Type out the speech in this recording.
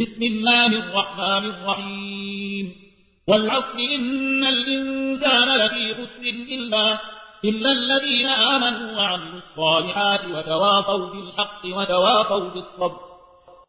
بسم الله الرحمن الرحيم. والعصر إن الإنسان لفي خسر إلا, إلا الذين آمنوا وعملوا الصالحات وتواصوا بالحق وتواصوا بالصبر.